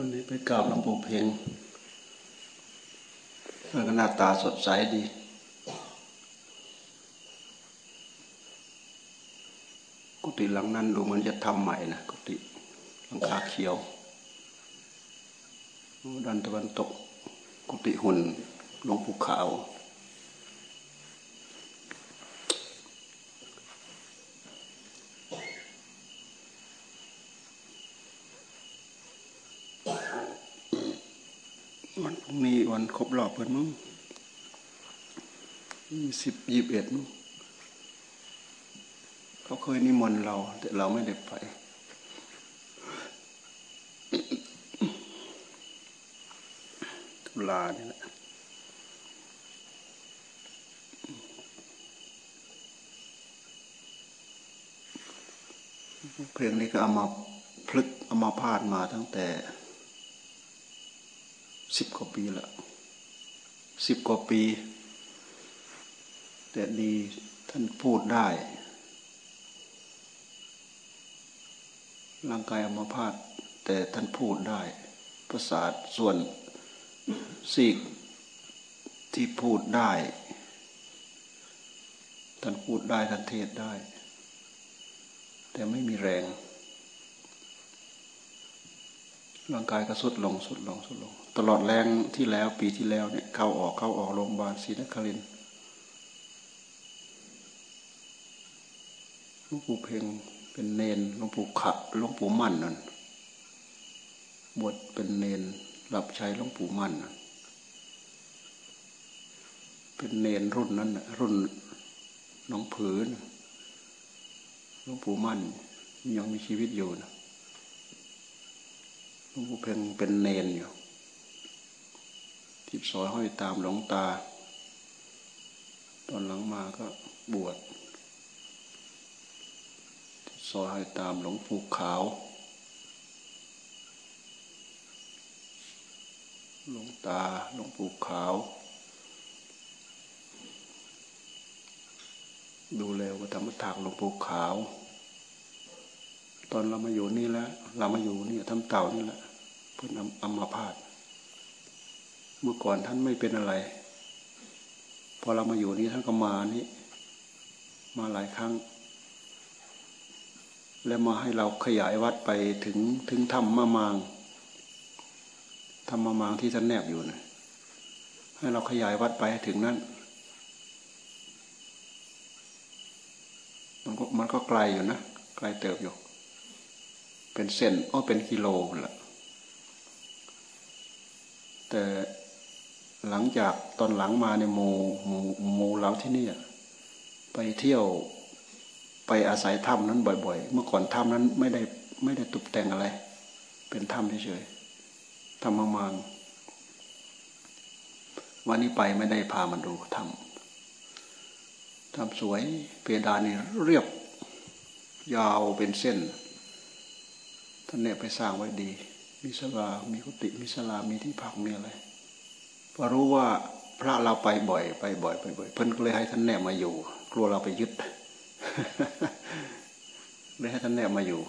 วันนี้ไปกราบหลวงปู่เพ่งแล้วก็หน้าตาสดใสดี กุฏิหลังนั้นดูเหมือนจะทำใหม่นะกุฏิหลังคาเขียวดันตะวันตก กุฏิหุ่นหลวงปู่ขาววันพรุ่งนี้วัน ครบรอบเพิ่นมั้งสิบยี่สิบเอ็ดมั้งเขาเคยนิมนต์เรา แต่เราไม่ได้ไปตุลาเนี่แหละเพลงนี้ก็เอามาพลึกเอามาพาดมาตั้งแต่สิบกว่าปีและ สิบกว่าปี แต่ดีท่านพูดได้ ร่างกายอมาพาดแต่ท่านพูดได้ประสาทส่วนซีกที่พูดได้ ท่านพูดได้ท่านเทศได้ แต่ไม่มีแรง ร่างกายก็สุดลงสุดลงสุดลง ตลอดแรงที่แล้วปีที่แล้วเนี่ยเข้าออกเข้าออกโรงพยาบาลศรีนครินหลวงปู่เพ่งเป็นเนนหลวงปู่ขะหลวงปู่มั่นนั่นบวชเป็นเนนรับใช้หลวงปู่มั่นเป็นเนนรุ่นนั้นรุ่นน้องผืนหลวงปู่มั่นยังมีชีวิตอยู่นะหลวงปู่เพ่งเป็นเนนอยู่ ทิศซอยห้อยตามหลวงตา ตอนหลังมาก็บวชซอยห้อยตามหลวงปู่ขาว หลวงตาหลวงปู่ขาว ดูแลวัฒนธรรมหลวงปู่ขาว ตอนเรามาอยู่นี่แล้วเรามาอยู่นี่ทำเต่านี่แหละเพื่อนอัมาพาด เมื่อก่อนท่านไม่เป็นอะไร พอเรามาอยู่นี่ท่านก็มานี่ มาหลายครั้ง แล้วมาให้เราขยายวัดไปถึงถึงธรรมมามางธรรมมามางที่ท่านแนบอยู่นะให้เราขยายวัดไปถึงนั้นมันก็มันก็ไกลอยู่นะไกลเติบอยู่ เป็นเส้นอ้อเป็นกิโลละแต่ หลังจากตอนหลังมาเนี่ยโมโมโมเราที่นี่ไปเที่ยวไปอาศัยถ้ำนั้นบ่อย ๆ เมื่อก่อนถ้ำนั้นไม่ได้ไม่ได้ตกแต่งอะไร เป็นถ้ำเฉยๆถ้ำมางวันนี้ไปไม่ได้พามาดูถ้ำถ้ำสวยเพดานนี่เรียบยาวเป็นเส้น ท่านเนี่ยไปสร้างไว้ดี มีสลามีกุฏิมีสลามีที่พักมีอะไร พอรู้ว่าพระเราไปบ่อย ไปบ่อยไปบ่อย เพิ่นก็เลยให้ท่านแนบมาอยู่ กลัวเราไปยึดเลยให้ท่านแนบมาอยู่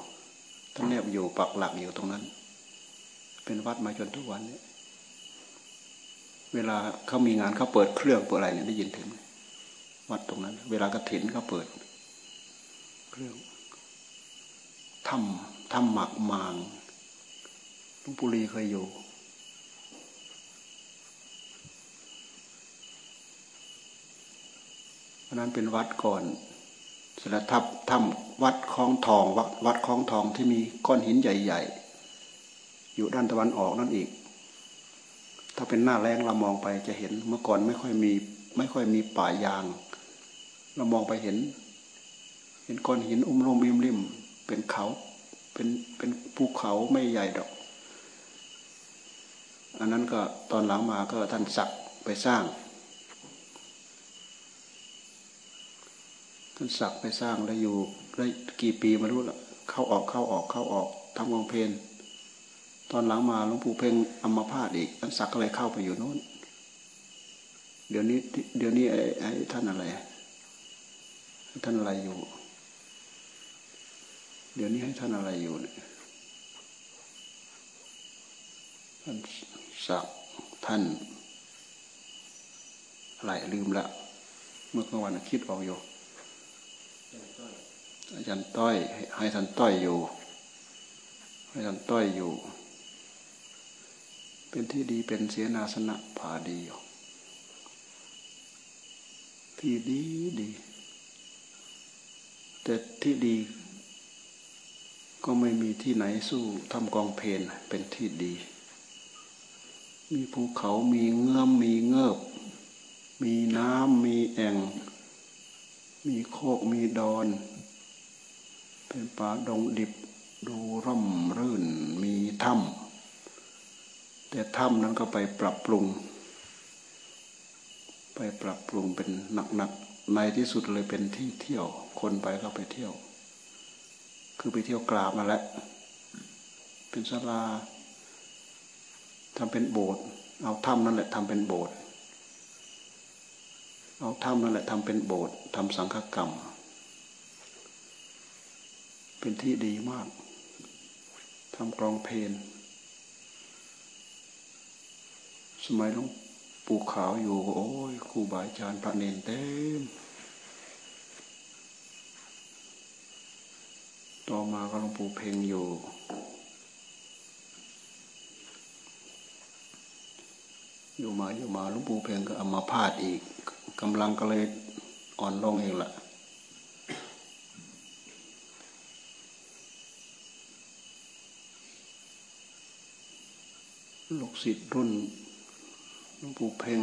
ท่านแนบอยู่ปักหลักอยู่ตรงนั้น เป็นวัดมาจนทุกวันนี้เวลาเขามีงานเขาเปิดเครื่องเปิดอะไรเนี่ยได้ยินถึง วัดตรงนั้น เวลากระถินเขาเปิด เครื่องทำทำหมักมางลวงปู่ลีเคยอยู่ ราะนั้นเป็นวัดก่อนสระทับถ้ำวัดคลองทองวัดวัดคลองทองที่มีก้อนหินใหญ่ ๆ อยู่ด้านตะวันออกนั่นอีก ถ้าเป็นหน้าแรงเรามองไปจะเห็นเมื่อก่อนไม่ค่อยมีไม่ค่อยมีป่ายาง เรามองไปเห็น เห็นก้อนหินอุ้มร่มริมริมเป็นเขาเป็นเป็นภูเขาไม่ใหญ่ดอกอันนั้นก็ตอนหลังมาก็ท่านสักไปสร้าง ท่านสักไปสร้างแล้วอยู่ได้กี่ปีมารู้ละเข้าออกเข้าออกเข้าออกทำกองเพลนตอนหลังมาหลวงปู่เพ่งอัมาพาดอีกท่านสักก็เลยเข้าไปอยู่โน้น เดี๋ยวนี้ เดี๋ยวนี้ไอ้ไอ้ท่านอะไร ท่านอะไรอยู่ เดี๋ยวนี้ให้ท่านอะไรอยู่เนี่ยท่านศักท่านอะไรลืมละ เมื่อกลางวันคิดออกอยู่ อาจารย์ต้อย ให้ท่านต้อยอยู่ ให้ท่านต้อยอยู่ เป็นที่ดีเป็นเสียนาสนะผาดีอยู่ที่ดีดี แต่ที่ดี ก็ไม่มีที่ไหนสู้ทำกองเพนเป็นที่ดี มีภูเขามีเงื่อมมีเงือบ มีน้ำมีแอ่ง มีโคกมีดอน เป็นป่าดงดิบดูร่มรื่นมีถ้ำแต่ถ้ำนั้นก็ไปปรับปรุง ไปปรับปรุงเป็นหนักๆในที่สุดเลยเป็นที่เที่ยว คนไปก็ไปเที่ยว คือไปเที่ยวกราบมาแล้วเป็นศาลาทำเป็นโบสถ์เอาถ้ำนั่นแหละทำเป็นโบสถ์ เอาถ้ำนั่นแหละทำเป็นโบสถ์ทำสังฆกรรม เป็นที่ดีมากทำกรองเพลนสมัยหลวงปู่ขาวอยู่โอ้ยครูบาอาจารย์พระเนนเต็มต่อมาก็หลวงปู่เพ่งอยู่อยู่มาอยู่มาหลวงปู่เพ่งก็เอามาพาดอีก กำลังก็เลยอ่อนลงเองละ่ะลูกศิษย์รุ่นหลวงปู่เพ่ง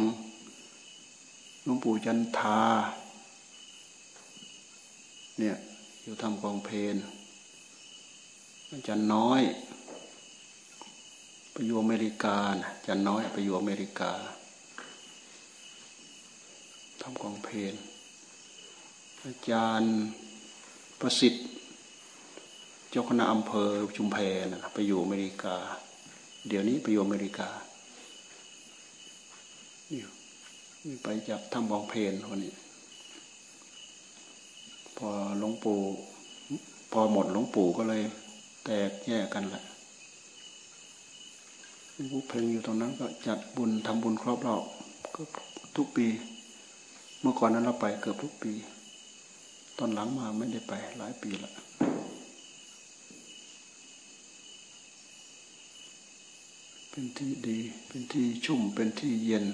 หลวงปู่จันทา เนี่ย อยู่ทำกองเพลนอาจารย์น้อย ไปอยู่อเมริกาอาจารย์น้อยไปอยู่อเมริกาำกองเพลนอาจารย์ประสิทธิ์ เจ้าคณะอำเภอชุมแพนะไปอยู่อเมริกา เดี๋ยวนี้ไปอยู่อเมริกานี่ไปจากทำกองเพลนวันนี้ พอหลวงปู่พอหมดหลวงปู่ก็เลย แตกแยกกันแหละหลวงปู่เพลงอยู่ตรงนั้นก็จัดบุญทำบุญครอบรอบก็ทุกปี เมื่อก่อนนั้นเราไปเกือบทุกปี ตอนหลังมาไม่ได้ไปหลายปีละเป็นที่ดี เป็นที่ชุ่ม เป็นที่เย็น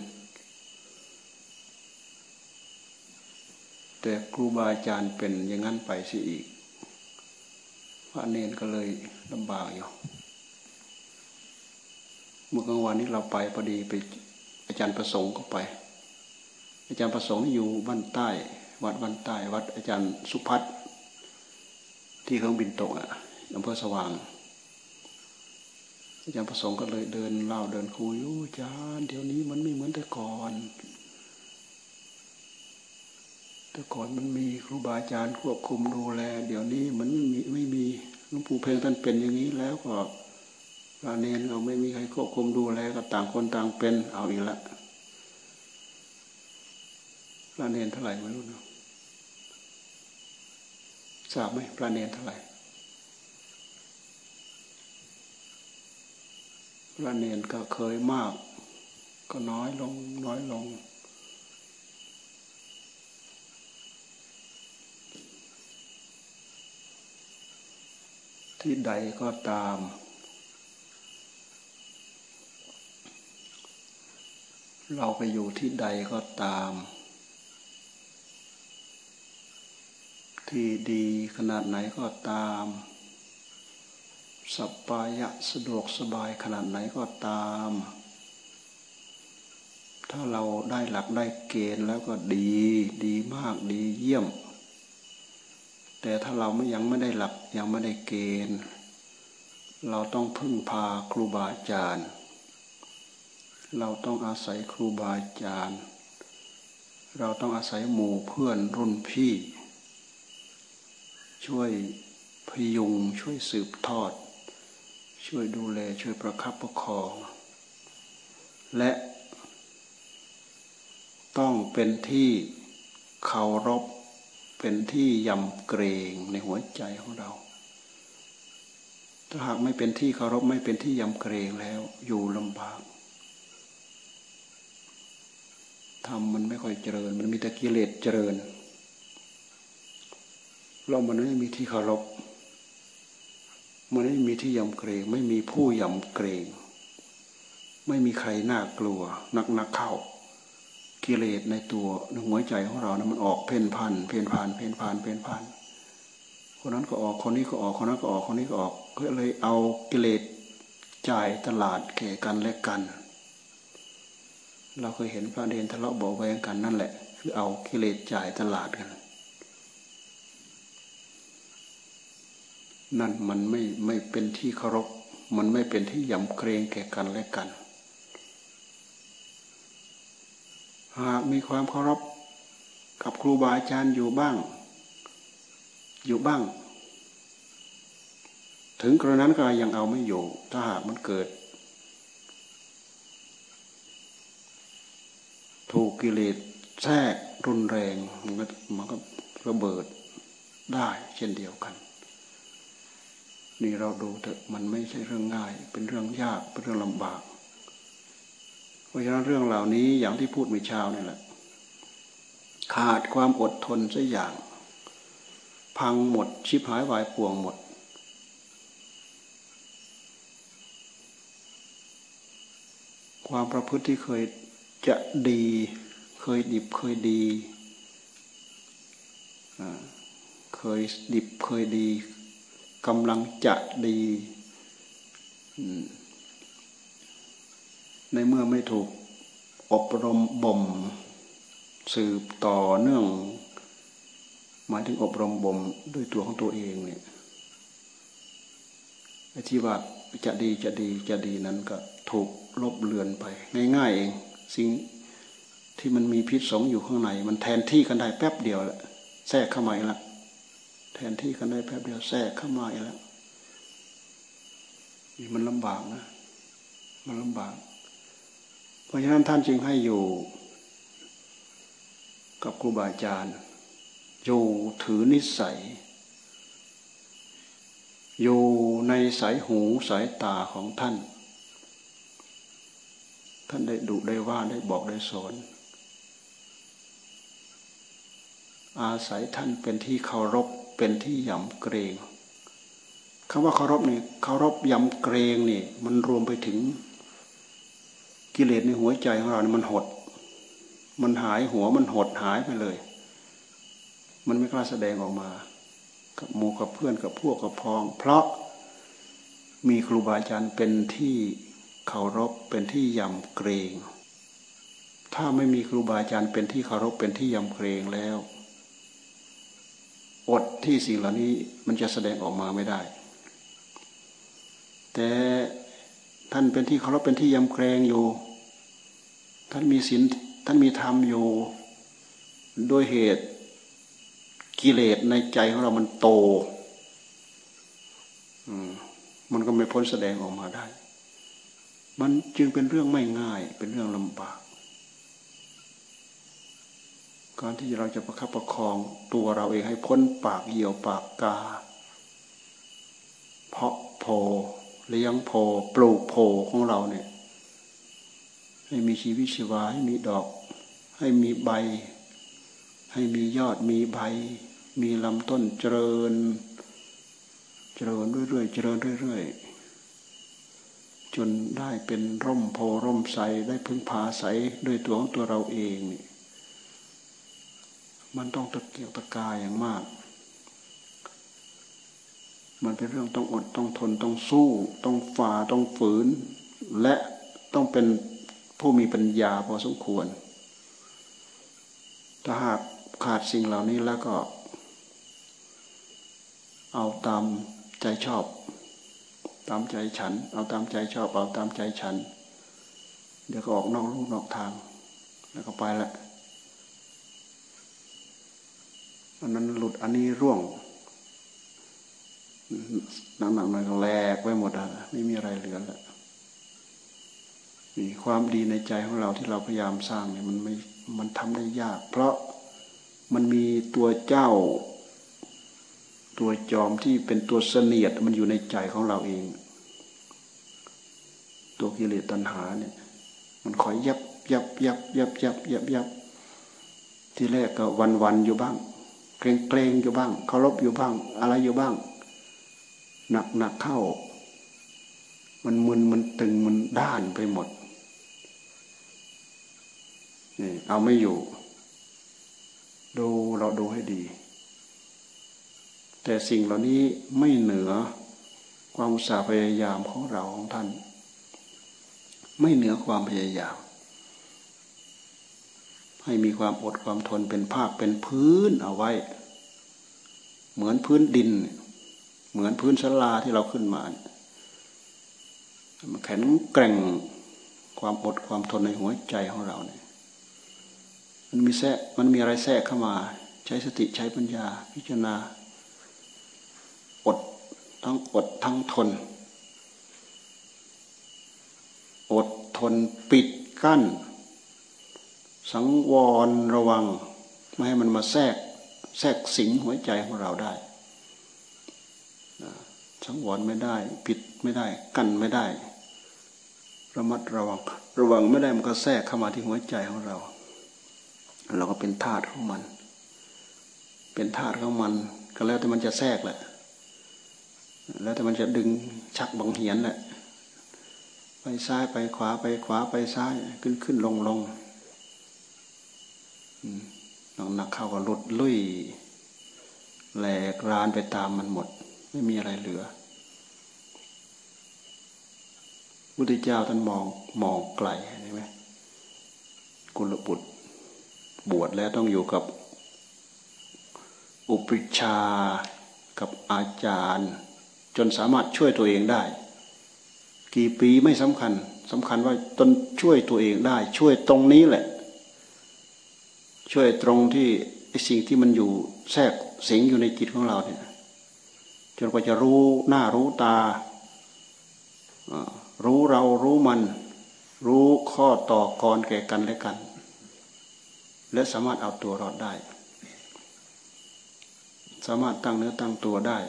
แต่ครูบาอาจารย์เป็นอย่างนั้นไปสิอีกพระเนนก็เลยลำบากอยู่เมื่อกลางวันนี้เราไปพอดีไปอาจารย์ประสงค์ก็ไป อาจารย์ประสงค์อยู่บ้านใต้ วัดบ้านใต้ วัดอาจารย์สุพัฒน์ที่เครื่องบินตกอะอำเภอสว่าง อาจารย์ประสงค์ก็เลยเดินเล่าเดินคุยอาจารย์เดี๋ยวนี้มันไม่เหมือนแต่ก่อน แต่ก่อนมันมีครูบาอาจารย์ควบคุมดูแล เดี๋ยวนี้มันไม่มีไม่มีหลวงปู่เพลงท่านเป็นอย่างนี้แล้วก็พระเนรเราไม่มีใครควบคุมดูแลก็ต่างคนต่างเป็นเอาอีกแล้ว พระเนนเท่าไหร่ไม่รู้นะทราบไหมพระเนนเท่าไหร่พระเนนก็เคยมาก ก็น้อยลง น้อยลง ที่ใดก็ตาม เราไปอยู่ที่ใดก็ตาม ที่ดีขนาดไหนก็ตามสัปายะสะดวกสบายขนาดไหนก็ตาม ถ้าเราได้หลักได้เกณฑ์แล้วก็ดี ดีมากดีเยี่ยม แต่ถ้าเราไม่ยังไม่ได้หลักยังไม่ได้เกณฑ์ เราต้องพึ่งพาครูบาอาจารย์ เราต้องอาศัยครูบาอาจารย์ เราต้องอาศัยหมู่เพื่อนรุ่นพี่ ช่วยพยุงช่วยสืบทอด ช่วยดูแลช่วยประคับประคอง และต้องเป็นที่เคารพเป็นที่ยำเกรงในหัวใจของเรา ถ้าหากไม่เป็นที่เคารพไม่เป็นที่ยำเกรงแล้วอยู่ลำบากทำมันไม่ค่อยเจริญ มันมีแต่กิเลสเจริญ เรามันไม่มีที่เคารพมันไม่มีที่ยำเกรง ไม่มีผู้ยำเกรง ไม่มีใครน่ากลัว นักนักเข้า กิเลสในตัวในหัวใจของเรานะมันออกเพ่นพันเพ่นพันเพ่นพันเพ่นพันคนนั้นก็ออกคนนี้ก็ออกคนนั้นก็ออกคนนี้ก็ออกก็เลยเอากิเลสจ่ายตลาดแก่กันและกัน เราเคยเห็นพระเดนทะเลาะเบาแวงกันนั่นแหละ คือเอากิเลสจ่ายตลาดกัน นั่นมันไม่ไม่เป็นที่เคารพ มันไม่เป็นที่ยำเกรงแก่กันและกัน หากมีความเคารพกับครูบาอาจารย์อยู่บ้าง อยู่บ้าง ถึงกระนั้นก็ยังเอาไม่อยู่ ถ้าหากมันเกิด ถูกกิเลสแทรกรุนแรง มันก็มันก็ระเบิดได้เช่นเดียวกัน นี่เราดูเถอะมันไม่ใช่เรื่องง่าย เป็นเรื่องยากเป็นเรื่องลำบาก เพราะฉะนั้นเรื่องเหล่านี้อย่างที่พูดเมื่อเช้านี่แหละ ขาดความอดทนสักอย่าง พังหมดชิบหายวายป่วงหมด ความประพฤติที่เคยจะดีเคยดิบเคยดีเคยดิบเคยดี กำลังจะดี ในเมื่อไม่ถูกอบรมบ่ม สืบต่อเนื่อง หมายถึงอบรมบ่มด้วยตัวของตัวเองเนี่ยไอ้ที่ว่าจะดีจะดีจะดีนั้นก็ถูกลบเลือนไป ง่ายๆเอง สิ่งที่มันมีพิษสงอยู่ข้างใน มันแทนที่กันได้แป๊บเดียวแหละแทรกเข้ามาแล้ว แทนที่กันได้แป๊บเดียวแทรกเข้ามาอีกแล้วนี่มันลำบากนะ มันลำบาก เพราะฉะนั้นท่านจึงให้อยู่ กับครูบาอาจารย์ อยู่ถือนิสัย อยู่ในสายหูสายตาของท่าน ท่านได้ดุได้ว่าได้บอกได้สอนอาศัยท่านเป็นที่เคารพ เป็นที่ยำเกรงคำว่าเคารพนี่เคารพยำเกรงนี่มันรวมไปถึงกิเลสในหัวใจของเราเนี่ยมันหด มันหายหัวมันหดหายไปเลย มันไม่กล้าแสดงออกมา กับหมู่กับเพื่อนกับพวกกับพ้อง เพราะมีครูบาอาจารย์เป็นที่เคารพเป็นที่ยำเกรง ถ้าไม่มีครูบาอาจารย์เป็นที่เคารพเป็นที่ยำเกรงแล้ว อดที่สิ่งเหล่านี้มันจะแสดงออกมาไม่ได้ แต่ท่านเป็นที่เคารพเป็นที่ยำเกรงอยู่ ท่านมีศีลท่านมีธรรมอยู่ โดยเหตุกิเลสในใจของเรามันโตมันก็ไม่พ้นแสดงออกมาได้ มันจึงเป็นเรื่องไม่ง่าย เป็นเรื่องลำบาก การที่เราจะประคับประคองตัวเราเองให้พ้นปากเหี่ยวปากกา เพาะโพเลี้ยงโพปลูกโพของเราเนี่ยให้มีชีวิตชีวาให้มีดอก ให้มีใบ ให้มียอดมีใบ มีลำต้นเจริญ เจริญเรื่อยๆเจริญเรื่อยๆจนได้เป็นร่มโพร่มใสได้พึ่งพาใสด้วยตัวของตัวเราเองนี่ มันต้องตะเกียกตะกายอย่างมาก มันเป็นเรื่องต้องอดต้องทนต้องสู้ ต้องฝ่าต้องฝืน และต้องเป็นผู้มีปัญญาพอสมควร ถ้าหากขาดสิ่งเหล่านี้แล้วก็ เอาตามใจชอบ ตามใจฉัน เอาตามใจชอบ เอาตามใจฉัน เดี๋ยวก็ออกนอกลูกนอกทาง แล้วก็ไปละ อันนั้นหลุดอันนี้ร่วงหนักๆหน่อยก็แหลกไปหมดอะไม่มีอะไรเหลือแล้วความดีในใจของเราที่เราพยายามสร้างเนี่ยมันไม่มันทำได้ยาก เพราะมันมีตัวเจ้า ตัวจอมที่เป็นตัวเสนียดมันอยู่ในใจของเราเอง ตัวกิเลสตัณหาเนี่ย มันคอยยับยับยับยับยับยับยับที่แรกก็วันวันอยู่บ้าง เกรงเกรงอยู่บ้างเคารพอยู่บ้าง อะไรอยู่บ้าง หนักหนักเข้า มันมึนมันตึงมันด้านไปหมดนี่เอาไม่อยู่ ดูเราดูให้ดี แต่สิ่งเหล่านี้ไม่เหนือความอุตสาห์พยายามของเราของท่าน ไม่เหนือความพยายาม ให้มีความอดความทนเป็นภาคเป็นพื้นเอาไว้ เหมือนพื้นดิน เหมือนพื้นสลาที่เราขึ้นมามันแข็งแกร่งความอดความทนในหัวใจของเราเนี่ยมันมีแทรกมันมีอะไรแทรกเข้ามา ใช้สติใช้ปัญญา พิจารณา อดทั้งอดทั้งทน อดทนปิดกั้น สังวรระวัง ไม่ให้มันมาแทรก แทรกสิงหัวใจของเราได้สังวรไม่ได้ปิดไม่ได้ กั้นไม่ได้ ระมัดระวัง ระวังไม่ได้มันก็แทรกเข้ามาที่หัวใจของเรา เราก็เป็นธาตุของมัน เป็นธาตุของมัน ก็แล้วแต่มันจะแทรกแหละ แล้วแต่มันจะดึงชักบังเหียนแหละ ไปซ้ายไปขวาไปขวาไปซ้ายขึ้นขึ้นลงลง หนักหนักเข้าก็หลุดลุยแหลกรานไปตามมันหมด ไม่มีอะไรเหลือพุทธเจ้าท่านมองมองไกลเห็นไหมกุลบุตร บวชแล้วต้องอยู่กับอุปชากับอาจารย์ จนสามารถช่วยตัวเองได้ กี่ปีไม่สำคัญสำคัญว่าตนช่วยตัวเองได้ ช่วยตรงนี้แหละ ช่วยตรงที่ไอ้สิ่งที่มันอยู่แทรกสิงอยู่ในจิตของเราเนี่ยจนกว่าจะรู้หน้ารู้ตา รู้เรารู้มัน รู้ข้อต่อกรแก่กันและกัน และสามารถเอาตัวรอดได้ สามารถตั้งเนื้อตั้งตัวได้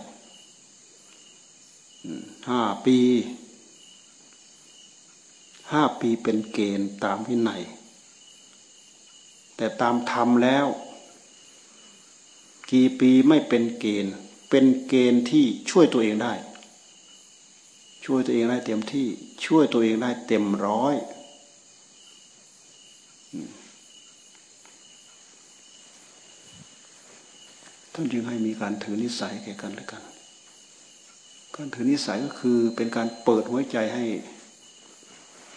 ห้าปีห้าปีเป็นเกณฑ์ตามวินัย แต่ตามธรรมแล้ว กี่ปีไม่เป็นเกณฑ์ เป็นเกณฑ์ที่ช่วยตัวเองได้ ช่วยตัวเองได้เต็มที่ช่วยตัวเองได้เต็มร้อยท่านจึงให้มีการถือนิสัยแก่กันและกัน การถือนิสัยก็คือเป็นการเปิดหัวใจให้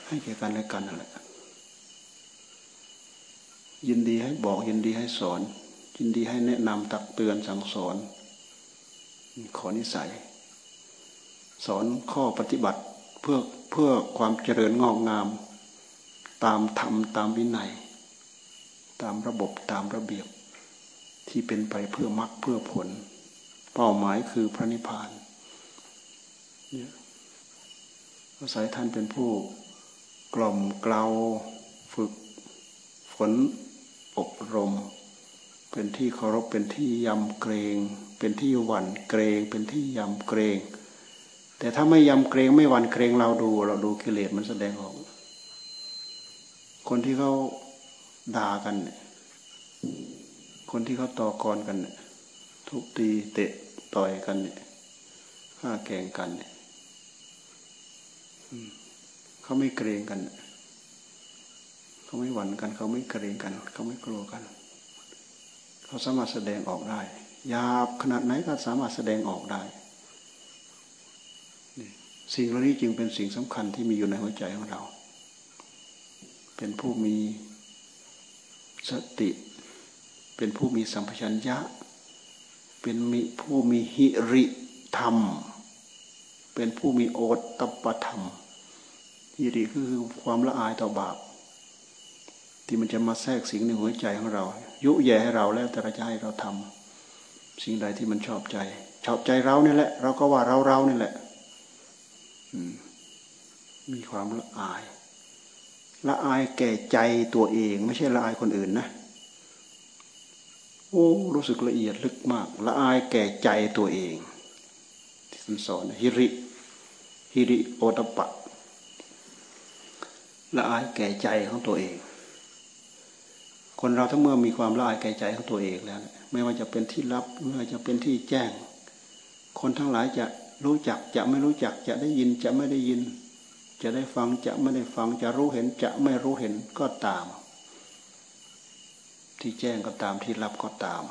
ให้แก่กันและกันนั่นแหละ ยินดีให้บอกยินดีให้สอน ยินดีให้แนะนำตักเตือนสั่งสอน ขอนิสัย สอนข้อปฏิบัติเพื่อเพื่อความเจริญงอกงาม ตามธรรมตามวินัย ตามระบบตามระเบียบ ที่เป็นไปเพื่อมรรคเพื่อผล เป้าหมายคือพระนิพพานเนี่ยอาศัยท่านเป็นผู้กล่อมเกลาฝึกฝน อบรม เป็นที่เคารพเป็นที่ยำเกรง เป็นที่หวั่นเกรง เป็นที่ยำเกรง แต่ถ้าไม่ยำเกรงไม่หวั่นเกรงเราดู เราดูกิเลสมันแสดงออก คนที่เขาด่ากัน คนที่เขาต่อกรกัน ทุบตีเตะต่อยกันฆ่าแกงกันเนี่ยเขาไม่เกรงกันเเขาไม่หวั่นกัน เขาไม่เกรงกัน เขาไม่กลัวกัน เขาสามารถแสดงออกได้ยาบขนาดไหนก็สามารถแสดงออกได้สิ่งเหล่านี้จึงเป็นสิ่งสำคัญที่มีอยู่ในหัวใจของเรา เป็นผู้มีสติ เป็นผู้มีสัมปชัญญะ เป็นมีผู้มีหิริธรรม เป็นผู้มีโอตตปธรรม หิริคือความละอายต่อบาป ที่มันจะมาแทรกสิ่งในหัวใจของเรา ยุแย่ให้เราแล้วแต่เราจะให้เราทำสิ่งใดที่มันชอบใจ ชอบใจเราเนี่ยแหละ เราก็ว่าเราเรานี่แหละมีความละอาย ละอายแก่ใจตัวเอง ไม่ใช่ละอายคนอื่นนะโอ้รู้สึกละเอียดลึกมาก ละอายแก่ใจตัวเอง ที่ท่านสอนฮิริฮิริโอตปะละอายแก่ใจของตัวเอง คนเราทั้งเมื่อมีความละอายแก่ใจของตัวเองแล้วไม่ว่าจะเป็นที่ลับไม่ว่าจะเป็นที่แจ้ง คนทั้งหลายจะรู้จักจะไม่รู้จักจะได้ยินจะไม่ได้ยิน จะได้ฟังจะไม่ได้ฟังจะรู้เห็นจะไม่รู้เห็นก็ตาม ที่แจ้งก็ตามที่รับก็ตาม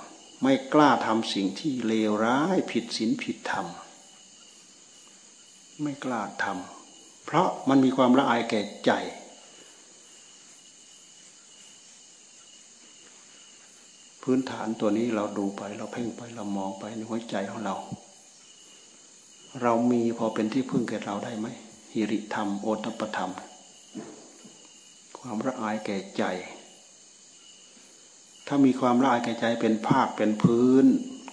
ไม่กล้าทำสิ่งที่เลวร้ายผิดศีลผิดธรรมไม่กล้าทำเพราะมันมีความละอายแก่ใจ พื้นฐานตัวนี้เราดูไป เราเพ่งไปเรามองไปในหัวใจของเรา เรามีพอเป็นที่พึ่งแก่เราได้ไหมหิริธรรม โอตปธรรม ความละอายแก่ใจ ถ้ามีความละอายแก่ใจเป็นภาคเป็นพื้น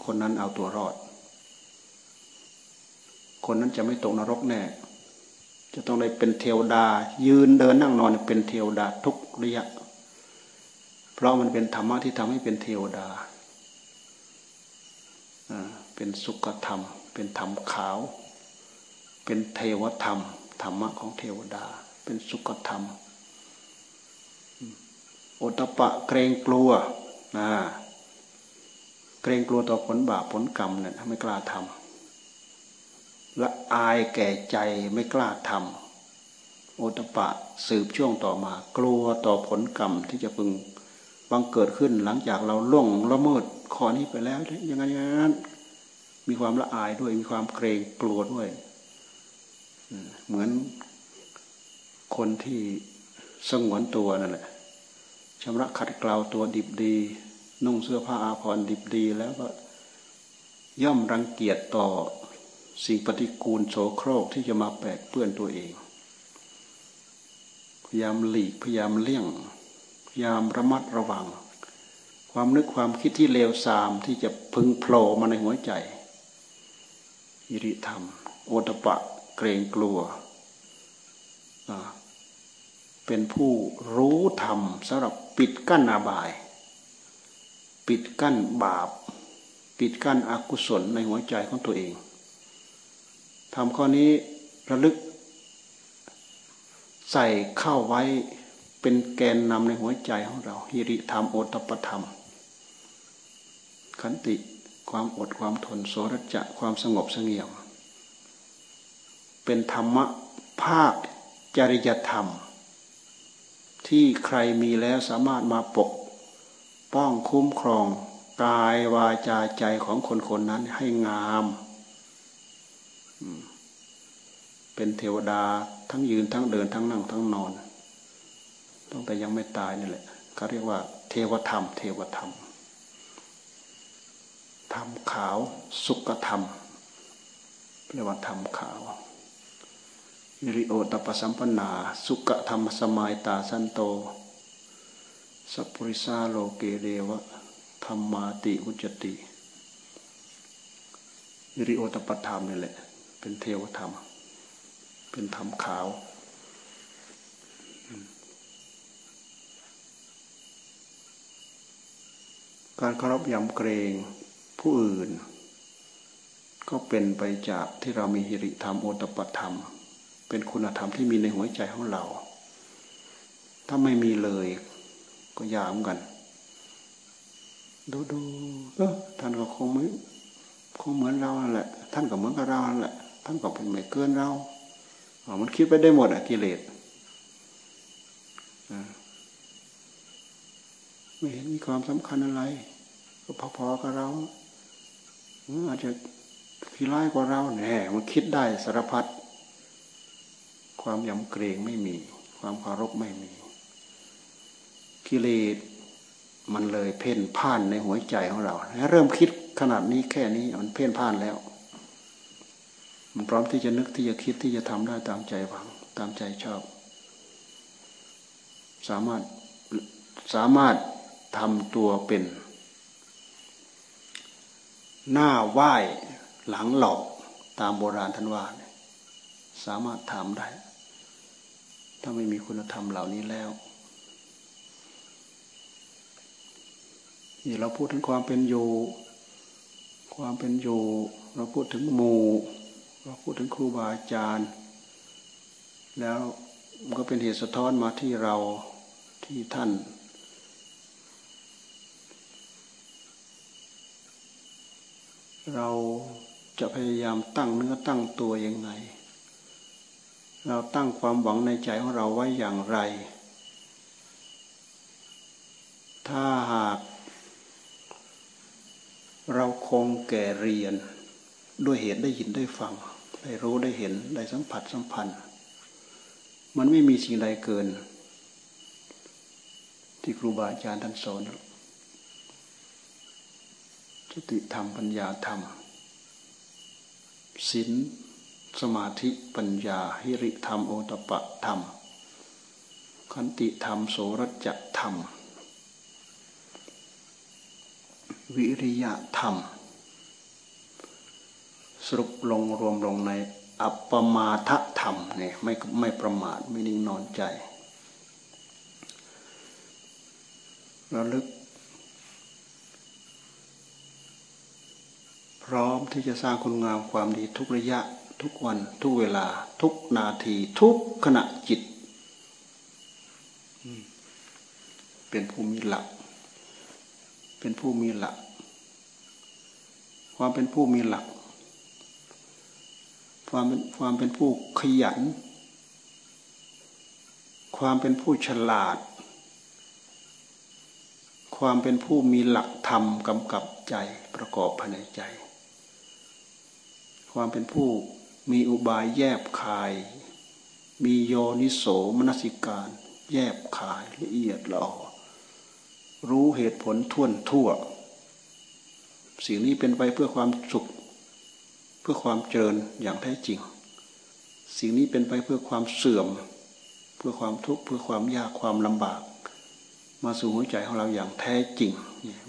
คนนั้นเอาตัวรอด คนนั้นจะไม่ตกนรกแน่ จะต้องได้เป็นเทวดา ยืนเดินนั่งนอนเป็นเทวดาทุกระยะ เพราะมันเป็นธรรมะที่ทำให้เป็นเทวดา เป็นสุขธรรม เป็นธรรมขาว เป็นเทวธรรม ธรรมะของเทวดา เป็นสุขธรรมโอตปะเกรงกลัวนะเกรงกลัวต่อผลบาปผลกรรมเนี่ยไม่กล้าทำละอายแก่ใจไม่กล้าทำโอตปะสืบช่วงต่อมา กลัวต่อผลกรรมที่จะพึง บังเกิดขึ้นหลังจากเราล่วงละเมิดข้อนี้ไปแล้วยังไงอย่างนั้นมีความละอายด้วยมีความเกรงกลัวด้วยเหมือนคนที่สงวนตัวนั่นแหละชำระขัดเกลาตัวดิบดี นุ่งเสื้อผ้าอาภรณ์ดิบดีแล้วก็ย่อมรังเกียจต่อสิ่งปฏิกูลโสโครกที่จะมาแปดเปื้อนตัวเอง พยายามหลีกพยายามเลี่ยง ยามระมัดระวัง ความนึกความคิดที่เลวทรามที่จะพึงโผล่มาในหัวใจอิริธรรม โอตปะเกรงกลัว เป็นผู้รู้ธรรมสำหรับปิดกั้นอาบาย ปิดกั้นบาป ปิดกั้นอกุศลในหัวใจของตัวเองทำข้อนี้ระลึกใส่เข้าไว้ เป็นแกนนำในหัวใจของเราฮิริธรรมโอตปธรรม ขันติความอดความทนโสรจะความสงบสงเงียม เป็นธรรมะภาคจริยธรรม ที่ใครมีแล้วสามารถมาปก ป้องคุ้มครองกายวาจาใจของคนคนนั้นให้งาม เป็นเทวดาทั้งยืนทั้งเดินทั้งนั่งทั้งนอน ตั้งแต่ยังไม่ตายนี่แหละเขาเรียกว่า เทวธรรม เทวธรรมธรรมขาว สุขธรรมเรียกว่าธรรมขาววิริโอตปสัมปนา สุขธรรมสมัยตาสันโตสัพปริสาโลเกเดวะธรรมาติอุจติวิริโอตปธรรมนี่แหละ เป็นเทวธรรม เป็นธรรมขาว การเคารพยำเกรงผู้อื่น ก็เป็นไปจากที่เรามีหิริธรรมโอตปธรรม เป็นคุณธรรมที่มีในหัวใจของเรา ถ้าไม่มีเลยก็ยามกัน ดูดูเออท่านก็คงไม่คงเหมือนเราแหละ ท่านก็เหมือนกับเราแหละ ท่านก็เป็นไม่เกินเราอ๋อมันคิดไปได้หมดอะกิเลสไม่เห็นมีความสำคัญอะไร ก็พอๆกับเราอาจจะขี้ร้ายกว่าเราแน่มันคิดได้สารพัดความยำเกรงไม่มี ความเคารพไม่มี กิเลสมันเลยเพ่นพ่านในหัวใจของเราเริ่มคิดขนาดนี้แค่นี้มันเพ่นพ่านแล้ว มันพร้อมที่จะนึกที่จะคิดที่จะทำได้ตามใจหวัง ตามใจชอบ สามารถสามารถทำตัวเป็น หน้าไหว้หลังหลอกตามโบราณท่านว่าสามารถทำได้ ถ้าไม่มีคุณธรรมเหล่านี้แล้วนี่เราพูดถึงความเป็นอยู่ ความเป็นอยู่ เราพูดถึงหมู่ เราพูดถึงครูบาอาจารย์ แล้วมันก็เป็นเหตุสะท้อนมาที่เราที่ท่าน เราจะพยายามตั้งเนื้อตั้งตัวยังไง เราตั้งความหวังในใจของเราไว้อย่างไร ถ้าหาก เราคงแก่เรียน ด้วยเหตุได้ยินได้ฟัง ได้รู้ได้เห็นได้สัมผัสสัมพันธ์ มันไม่มีสิ่งใดเกิน ที่ครูบาอาจารย์ท่านสอน สติธรรมปัญญาธรรมศีลสมาธิปัญญาหิริธรรมโอตปะธรรมขันติธรรมโสรัจธรรม วิริยะธรรม สรุปลงรวมลงในอัปปมาทธรรมเนี่ยไม่ไม่ประมาทไม่นิ่งนอนใจระลึก พร้อมที่จะสร้างคุณงามความดีทุกระยะ ทุกวัน ทุกเวลา ทุกนาที ทุกขณะจิต เป็นผู้มีหลัก เป็นผู้มีหลัก ความเป็นผู้มีหลัก ความเป็นความเป็นผู้ขยัน ความเป็นผู้ฉลาด ความเป็นผู้มีหลักธรรมกำกับใจประกอบภายในใจ ความเป็นผู้มีอุบายแยบคาย มีโยนิโสมนสิการ แยบคายละเอียดละออรู้เหตุผลท่วนทั่ว สิ่งนี้เป็นไปเพื่อความสุข เพื่อความเจริญอย่างแท้จริง สิ่งนี้เป็นไปเพื่อความเสื่อม เพื่อความทุกข์เพื่อความยากความลำบาก มาสู่หัวใจของเราอย่างแท้จริง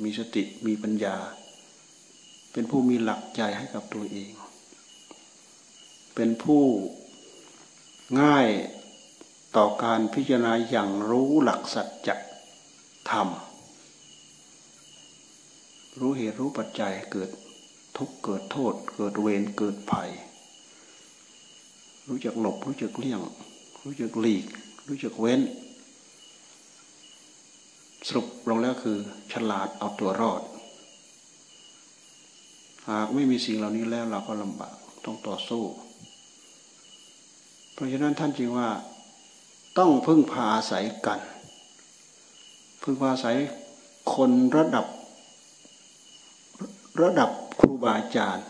มีสติมีปัญญา เป็นผู้มีหลักใจให้กับตัวเอง เป็นผู้ง่ายต่อการพิจารณาอย่างรู้หลักสัจธรรม รู้เหตุรู้ปัจจัยเกิดทุกเกิดโทษ เกิดเวรเกิดภัย รู้จักหลบรู้จักเลี่ยง รู้จักหลีก รู้จักเว้น สรุปลงแล้วคือฉลาดเอาตัวรอด หากไม่มีสิ่งเหล่านี้แล้วเราก็ลำบากต้องต่อสู้ เพราะฉะนั้นท่านจึงว่าต้องพึ่งพาอาศัยกัน พึ่งพาอาศัยคนระดับ ระดับครูบาอาจารย์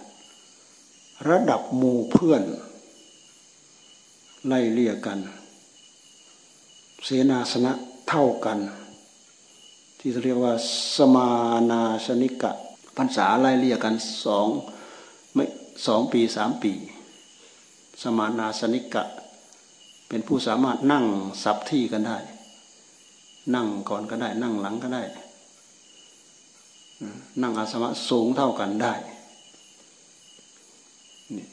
ระดับหมู่เพื่อน ไล่เลี่ยกัน เสนาสนะเท่ากัน ที่เรียกว่าสมานาสนิกะพรรษาไล่เลี่ยกันสองไม่สองปีสามปี สมานาสนิกะ เป็นผู้สามารถนั่งสับที่กันได้ นั่งก่อนก็ได้ นั่งหลังก็ได้ นั่งอาสมะสูงเท่ากันได้นี่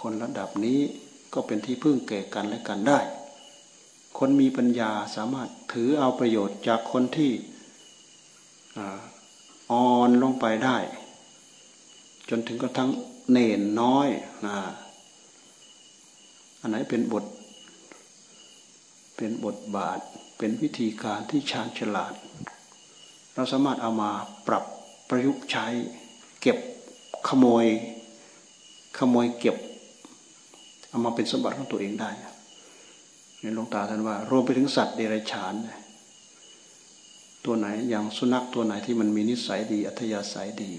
คนระดับนี้ก็เป็นที่พึ่งแก่กันและกันได้ คนมีปัญญาสามารถถือเอาประโยชน์จากคนที่อ่อนลงไปได้ จนถึงกระทั่งเน่นน้อยนะ อันไหนเป็นบท เป็นบทบาท เป็นวิธีการที่ชาญฉลาด เราสามารถเอามาปรับประยุกต์ใช้ เก็บขโมย ขโมยเก็บ เอามาเป็นสมบัติของตัวเองได้ในหลวงตาท่านว่ารวมไปถึงสัตว์เดรัจฉานตัวไหนอย่างสุนัขตัวไหนที่มันมีนิสัยดี อัธยาศัยดี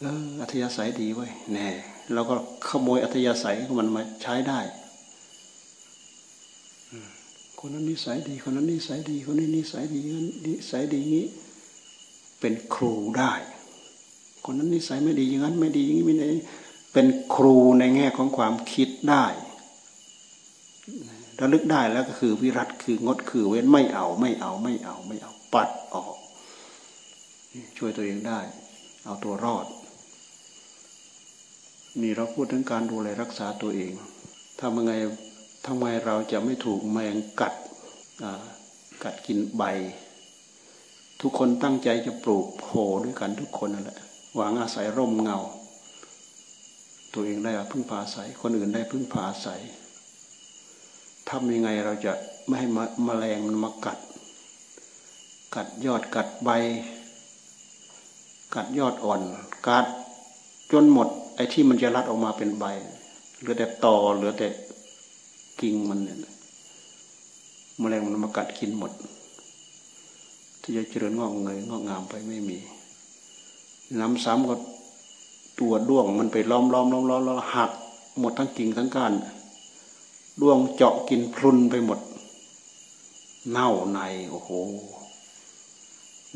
เอออัธยาศัยดีไว้แน่ เราก็ขโมยอัธยาศัยของมันมาใช้ได้คนนั้นนิสัยดีคนนั้นนิสัยดีคนนี้นิสัยดีนิสัยดีนี้เป็นครูได้ คนนั้นนิสัยไม่ดีอย่างนั้นไม่ดีอย่างนี้ไม่ได้เป็นครูในแง่ของความคิดได้ระลึกได้แล้วก็คือวิรัตคืองดคือเว้นไม่เอาไม่เอาไม่เอาไม่เอาปัดออก ช่วยตัวเองได้ เอาตัวรอด นี่เราพูดถึงการดูแลรักษาตัวเองทำยังไงทำไมเราจะไม่ถูกแมงกัดกัดกินใบ ทุกคนตั้งใจจะปลูกโพด้วยกันทุกคนนั่นแหละหวังอาศัยร่มเงา ตัวเองได้พึ่งพาอาศัย คนอื่นได้พึ่งพาอาศัยทำยังไงเราจะไม่ให้มแมลงมันมากัด กัดยอดกัดใบ กัดยอดอ่อน กัดจนหมด ไอ้ที่มันจะรัดออกมาเป็นใบ เหลือแต่ตอเหลือแต่กิ่งมันเนี่ยมแมลงมันมากัดกินหมด ที่จะเจริญงอกเงยงอกงามไปไม่มี น้ำซ้ำก็ตัวด้วงมันไปล้อมล้อมล้อมล้อมล้วหักหมดทั้งกิ่งทั้งก้านด้วงเจาะกินพลุนไปหมด เน่าในโอ้โห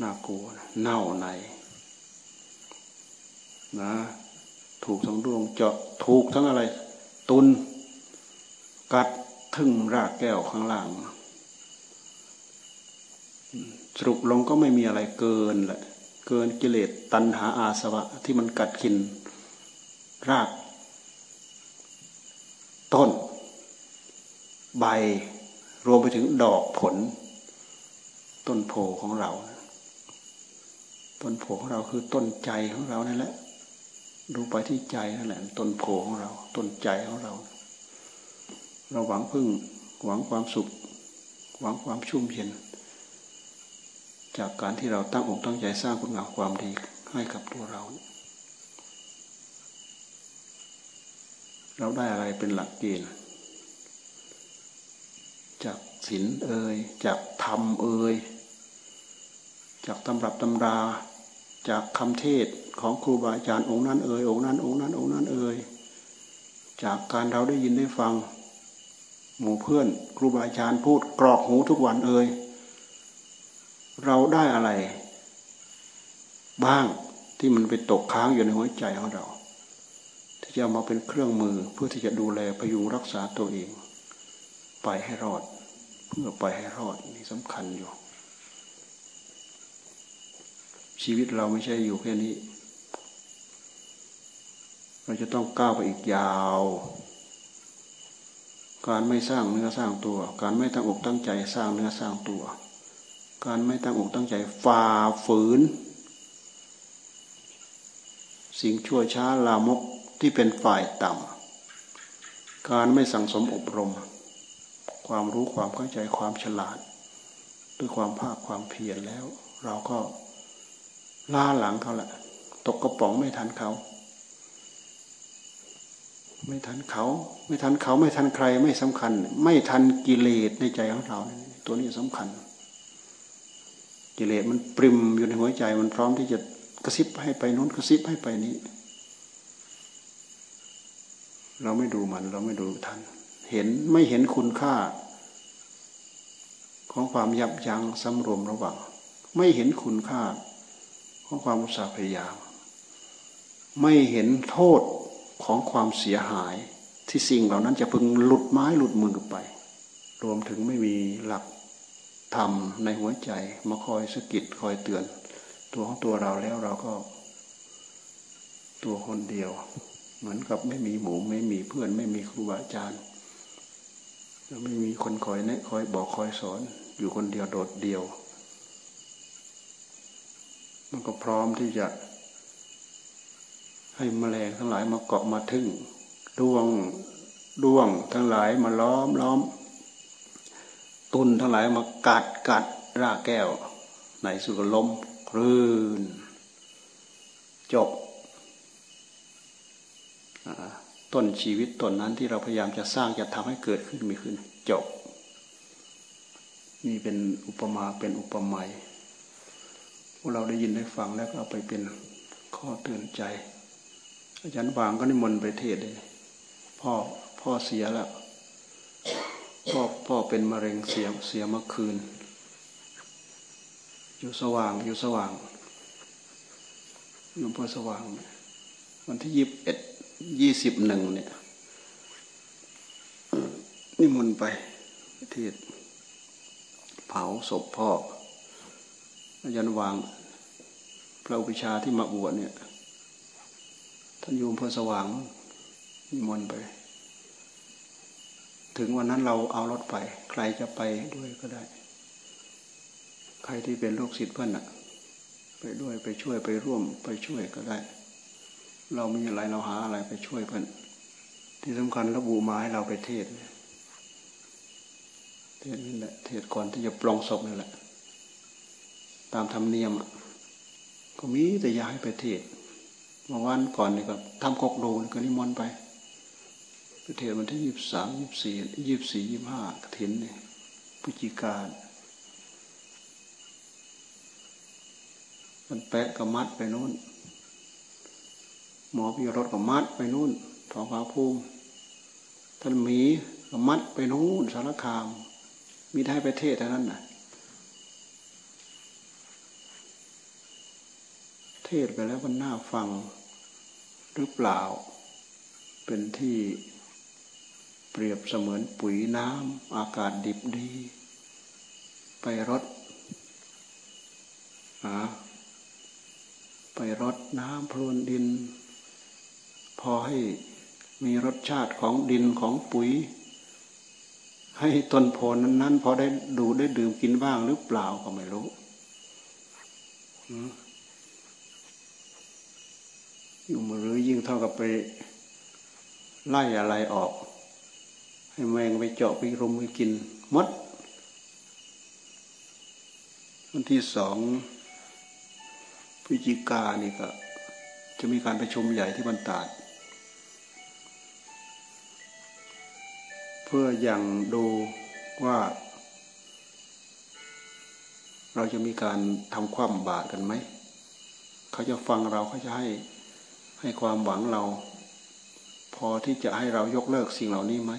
น่ากลัวเน่าในนะ ถูกทั้งดวงเจาะถูกทั้งอะไร ตุน กัดทึ่งรากแก้วข้างล่างสรุปลงก็ไม่มีอะไรเกินแหละ เกินกิเลสตัณหาอาสวะ ที่มันกัดกิน ราก ต้น ใบ รวมไปถึงดอกผล ต้นโพของเรา ต้นโพของเราคือต้นใจของเรานั่นแหละ ดูไปที่ใจนั่นแหละต้นโพของเรา ต้นใจของเรา เราหวังพึ่งหวังความสุข หวังความชุ่มเย็น จากการที่เราตั้งอกตั้งใจสร้างคุณงามความดีให้กับตัวเรา เราได้อะไรเป็นหลักเกณฑ์จากศีลเอ่ยจากธรรมเอ่ยจากตำรับตำรา จากคำเทศ ของครูบาอาจารย์องค์นั้นเอ่ยองค์นั้นองค์นั้นองค์นั้นเอ่ยจากการเราได้ยินได้ฟัง หมู่เพื่อน ครูบาอาจารย์พูดกรอกหูทุกวันเอ่ยเราได้อะไร บ้างที่มันไปตกค้างอยู่ในหัวใจของเรา ที่จะมาเป็นเครื่องมือเพื่อที่จะดูแลพยุงรักษาตัวเอง ไปให้รอด เพื่อไปให้รอดนี่สำคัญอยู่ ชีวิตเราไม่ใช่อยู่แค่นี้ เราจะต้องก้าวไปอีกยาว การไม่สร้างเนื้อสร้างตัว การไม่ตั้งอกตั้งใจสร้างเนื้อสร้างตัว การไม่ตั้งอกตั้งใจฝ่าฝืน สิ่งชั่วช้าลามกที่เป็นฝ่ายต่ำการไม่สั่งสมอบรม ความรู้ความเข้าใจความฉลาด ด้วยความภาคความเพียรแล้ว เราก็ล่าหลังเขาแหละตกกระป๋องไม่ทันเขา ไม่ทันเขา ไม่ทันเขาไม่ทันใครไม่สำคัญ ไม่ทันกิเลสในใจของเรา ตัวนี้สำคัญ กิเลสมันปริมอยู่ในหัวใจมันพร้อมที่จะกระซิบให้ไปนู้นกระซิบให้ไปนี้ เราไม่ดูมัน เราไม่ดูทัน เห็นไม่เห็นคุณค่า ของความยับยั้งสำรวมระวังไม่เห็นคุณค่าของความอุตสาห์พยายาม ไม่เห็นโทษ ของความเสียหาย ที่สิ่งเหล่านั้นจะพึงหลุดไม้หลุดมือไป รวมถึงไม่มีหลักธรรมในหัวใจมาคอยสะกิดคอยเตือน ตัวของตัวเราแล้วเราก็ ตัวคนเดียว เหมือนกับไม่มีหมูไม่มีเพื่อน ไม่มีครูบาอาจารย์ไม่มีคนคอยแนะคอยบอกคอยสอน อยู่คนเดียวโดดเดียว มันก็พร้อมที่จะ ให้มแมลงทั้งหลายมาเกาะมาทึ่งดวงดวงทั้งหลายมาล้อมล้อม ตุนทั้งหลายมากัดกัดรากแก้วในสุกล้มคลื่นจบต้นชีวิตต้นนั้นที่เราพยายามจะสร้างจะทำให้เกิดขึ้นมีขึ้นจบนี่เป็นอุปมาเป็นอุปไมยพวกเราได้ยินได้ฟังแล้วก็เอาไปเป็นข้อเตือนใจ อาจารย์วางก็นิมนต์ไปเทศเลยพ่อพ่อเสียแล้วพ่อพ่อเป็นมะเร็งเสียเสียเมื่อคืน อยู่สว่างอยู่สว่างหลวงพ่อสว่างวันที่ยี่สิบเอ็ดยี่สิบหนึ่งเนี่ยนิมนต์ไปเทศเผาศพพ่ออาจารย์วางพระอุปชาที่มาบวชเนี่ยานโยมเพื่อสว่างนิมนต์ไป ถึงวันนั้นเราเอารถไป ใครจะไปด้วยก็ได้ ใครที่เป็นลูกศิษย์เพื่อนอะไปด้วยไปช่วยไปร่วมไปช่วยก็ได้ เรามีอะไรเราหาอะไรไปช่วยเพื่อนที่สำคัญระบุมาให้เราไปเทศเทศนี่แหละเทศก่อนที่จะปลงศพนี่แหละ ตามธรรมเนียมก็มีแต่ยาให้ไปเทศ เมื่อวันก่อนนี่ก็ทำกกดูก็นิมนต์ไปไปเทศวันที่ยี่สิบสามยี่สิบสี่ยี่สิบสี่ยี่สิบห้ากถินเนี่ยพฤศจิกามันแปะก็มัดไปนู่น หมอพิรถก็มัดไปนู่นทองฟ้าภูมิท่านหมีก็มัดไปนู่นสารคาม มีได้ประเทศเท่านั้นน่ะ เทศไปแล้วมันน่าฟังหรือเปล่า เป็นที่เปรียบเสมือนปุ๋ยน้ำอากาศดิบดี ไปรดไปรดน้ำพรวนดิน พอให้มีรสชาติของดินของปุ๋ย ให้ต้นโพนั้นๆพอได้ดูได้ดื่มกินบ้างหรือเปล่าก็ไม่รู้ หรือยิ่งเท่ากับไปไล่อะไรออก ให้แมงไปเจาะไปรุมไปกินมดวันที่สองพฤศจิกานี่ก็จะมีการประชุมใหญ่ที่บรรดาดเพื่ออย่างดูว่า เราจะมีการทำความบาตกันไหม เขาจะฟังเราเขาจะให้ ให้ความหวังเรา พอที่จะให้เรายกเลิกสิ่งเหล่านี้ไหม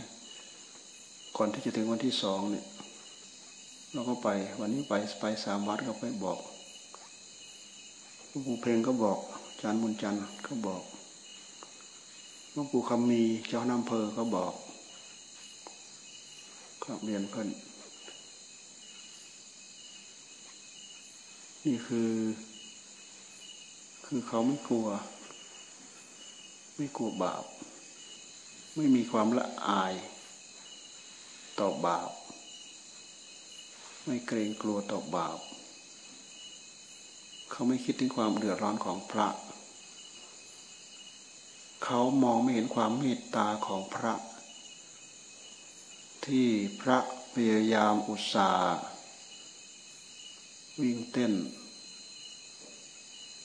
ก่อนที่จะถึงวันที่สองเนี่ย เราก็ไป วันนี้ไปไปสามวัดก็ไปบอกหลวงปู่เพลงก็บอกจานมุนจันก็บอกหลวงปู่คำมีเจ้าน้ำเพอก็บอกก็เรียนเพิ่นนี่คือ คือเขาไม่กลัว ไม่กลัวบาป ไม่มีความละอายต่อบาป ไม่เกรงกลัวต่อบาป เขาไม่คิดถึงความเดือดร้อนของพระ เขามองไม่เห็นความเมตตาของพระ ที่พระพยายามอุตสาห์วิ่งเต้น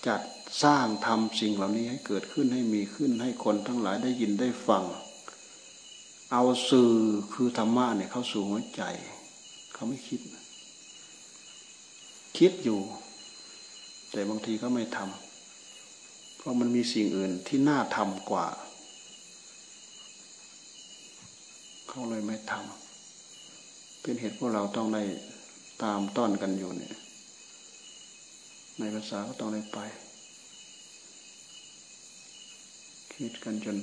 จัด สร้างทำสิ่งเหล่านี้ให้เกิดขึ้นให้มีขึ้นให้คนทั้งหลายได้ยินได้ฟัง เอาสื่อคือธรรมะเนี่ยเข้าสู่หัวใจ เขาไม่คิด คิดอยู่ แต่บางทีก็ไม่ทำเพราะมันมีสิ่งอื่นที่น่าทำกว่า เขาเลยไม่ทำเป็นเหตุพวกเราต้องได้ตามต้อนกันอยู่เนี่ยในภาษาก็ต้องได้ไป คิดกันจน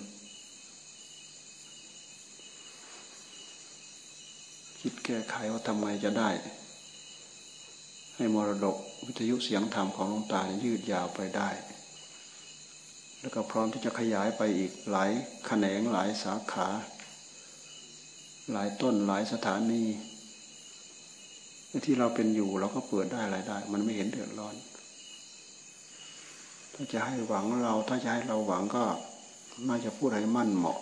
คิดแก้ไขว่าทำไมจะได้ ให้มรดกวิทยุเสียงธรรมของหลวงตายืดยาวไปได้ แล้วก็พร้อมที่จะขยายไปอีกหลายแขนงหลายสาขา หลายต้นหลายสถานีที่เราเป็นอยู่เราก็เปิดได้อะไรได้ มันไม่เห็นเดือดร้อน ถ้าจะให้หวังเรา ถ้าจะให้เราหวังก็ น่าจะพูดให้มั่นเหมาะ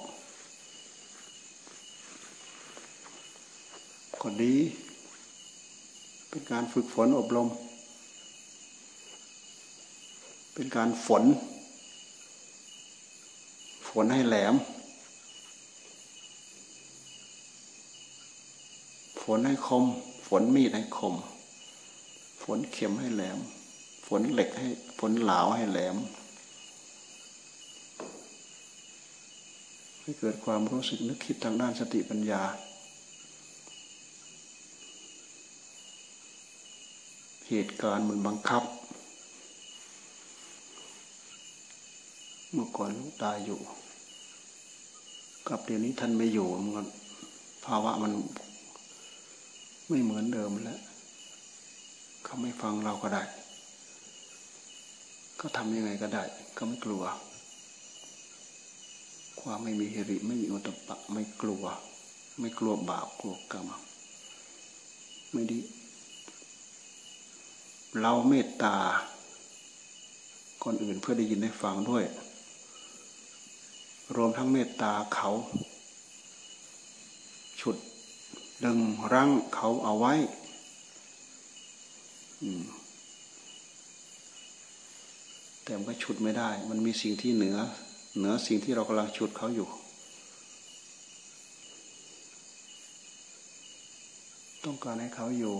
ก็ดี เป็นการฝึกฝนอบรม เป็นการฝน ฝนให้แหลม ฝนให้คม ฝนมีดให้คม ฝนเข็มให้แหลม ฝนเหล็กให้ ฝนเหลาให้แหลม ให้เกิดความรู้สึกนึกคิดทางด้านสติปัญญา เหตุการณ์มันบังคับ เมื่อก่อนตายอยู่ กับเดี๋ยวนี้ท่านไม่อยู่มันภาวะมันไม่เหมือนเดิมแล้วเขาไม่ฟังเราก็ได้ ก็ทำยังไงก็ได้ ก็ไม่กลัว ความไม่มีหิริไม่มีอุตปะไม่กลัว ไม่กลัวบาปกลัวกรรมไม่ดี เราเมตตาคนอื่นเพื่อได้ยินได้ฟังด้วย รวมทั้งเมตตาเขา ฉุดดึงรั้งเขาเอาไว้แต่มันก็ฉุดไม่ได้ มันมีสิ่งที่เหนือ เหนือสิ่งที่เรากำลังฉุดเขาอยู่ ต้องการให้เขาอยู่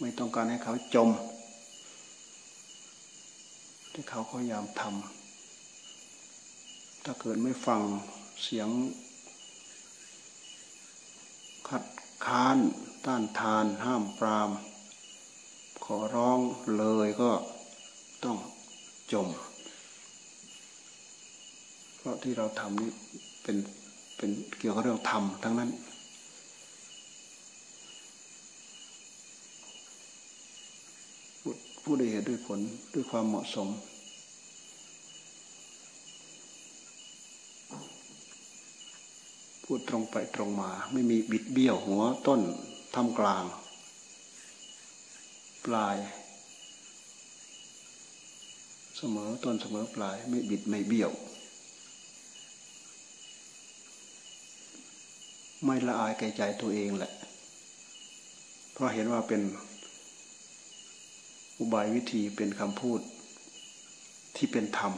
ไม่ต้องการให้เขาจมที่เขาพยายามทำถ้าเกิดไม่ฟังเสียงคัดค้าน ต้านทาน ห้ามปราม ขอร้องเลยก็ต้องจม ราะที่เราทำนี่เป็นเป็นเกี่ยวกับเรื่องธรรมทั้งนั้น ผู้ได้เหตุด้วยผลด้วยความเหมาะสมพูดตรงไปตรงมา ไม่มีบิดเบี้ยวหัวต้นทำกลาง ปลาย เสมอต้นเสมอปลาย ไม่บิดไม่เบี้ยว ไม่ละอายแก่ใจตัวเองแหละ เพราะเห็นว่าเป็นอุบายวิธีเป็นคำพูดที่เป็นธรรม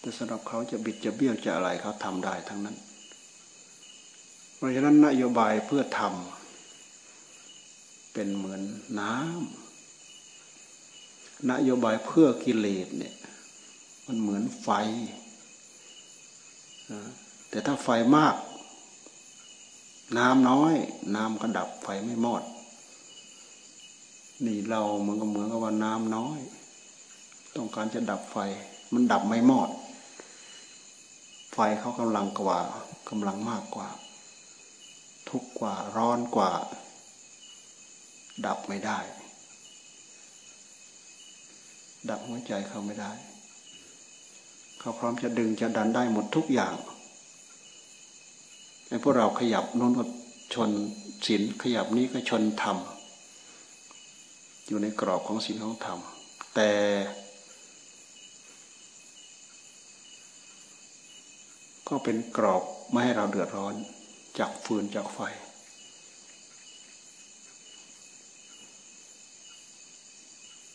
แต่สำหรับเขาจะบิดจะเบี้ยวจะอะไรเขาทำได้ทั้งนั้น เพราะฉะนั้นนโยบายเพื่อทำเป็นเหมือนน้ำนโยบายเพื่อกิเลสเนี่ย มันเหมือนไฟ แต่ถ้าไฟมาก น้ำน้อย น้ำก็ดับไฟไม่มอดนี่เราเหมือนกับเหมือนกับว่าน้ำน้อย ต้องการจะดับไฟ มันดับไม่หมด ไฟเขากำลังกว่ากำลังมากกว่า ทุกกว่าร้อนกว่า ดับไม่ได้ ดับหัวใจเขาไม่ได้ เขาพร้อมจะดึงจะดันได้หมดทุกอย่างไอ้พวกเราขยับโน้นก็ชนศีลขยับนี้ก็ชนธรรมอยู่ในกรอบของศีลของธรรมแต่ก็เป็นกรอบไม่ให้เราเดือดร้อนจากฟืนจากไฟ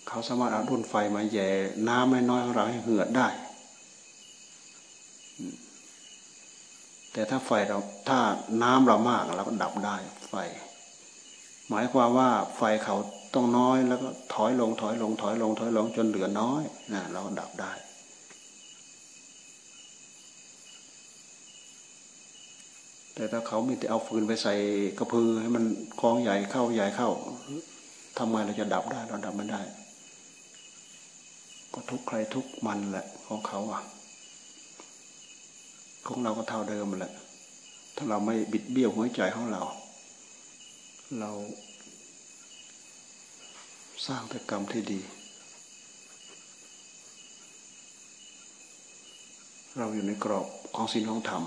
เขาสามารถเอาดุนไฟมาแย่น้ำไม่น้อยของเราให้เหือดได้ แต่ถ้าไฟเราถ้าน้ำเรามากเราก็ดับได้ไฟ หมายความว่าไฟเขาต้องน้อยแล้วก็ถอยลงถอยลง ถอยลง ถอยลงจนเหลือน้อยนะเราก็ดับได้ แต่ถ้าเขาไม่ได้เอาฟืนไปใส่กระพือให้มันกองใหญ่เข้าใหญ่เข้าทำไมเราจะดับได้เราดับไม่ได้ ก็ทุกใครทุกมันแหละของเขาอะ ของเราก็เท่าเดิมแหละ ถ้าเราไม่บิดเบี้ยวหัวใจของเรา เรา สร้างแต่กรรมที่ดี เราอยู่ในกรอบของศีลของธรรม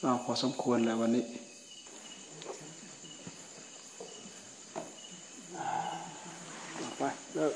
เอาพอสมควรแล้ววันนี้ไปเลิก